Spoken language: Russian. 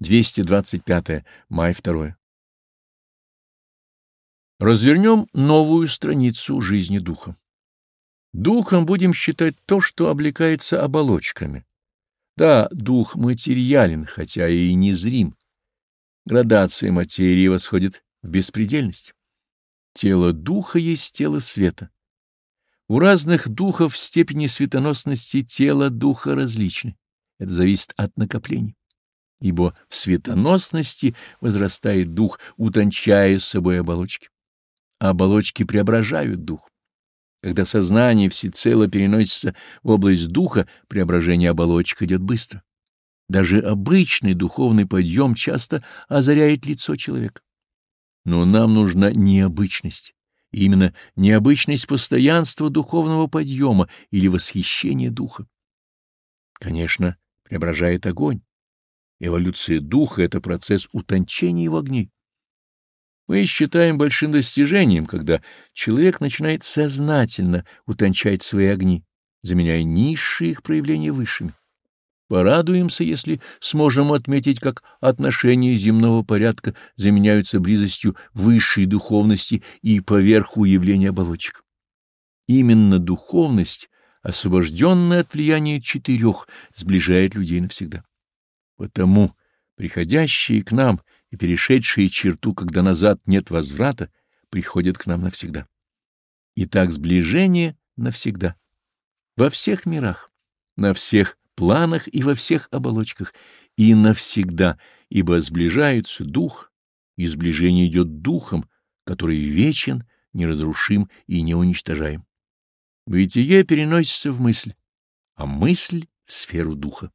225 май 2. Развернем новую страницу жизни Духа. Духом будем считать то, что облекается оболочками. Да, дух материален, хотя и незрим. Градация материи восходит в беспредельность. Тело духа есть тело света. У разных духов степени светоносности тела духа различны. Это зависит от накоплений ибо в светоносности возрастает дух, утончая с собой оболочки. А оболочки преображают дух. Когда сознание всецело переносится в область духа, преображение оболочек идет быстро. Даже обычный духовный подъем часто озаряет лицо человека. Но нам нужна необычность. Именно необычность постоянства духовного подъема или восхищения духа. Конечно, преображает огонь. Эволюция духа — это процесс утончения в огне. Мы считаем большим достижением, когда человек начинает сознательно утончать свои огни, заменяя низшие их проявления высшими. Порадуемся, если сможем отметить, как отношения земного порядка заменяются близостью высшей духовности и поверху явления оболочек. Именно духовность, освобожденная от влияния четырех, сближает людей навсегда. Потому приходящие к нам и перешедшие черту, когда назад нет возврата, приходят к нам навсегда. Итак, сближение навсегда. Во всех мирах, на всех планах и во всех оболочках, и навсегда, ибо сближается дух, и сближение идет духом, который вечен, неразрушим и неуничтожаем. Бытие переносится в мысль, а мысль — в сферу духа.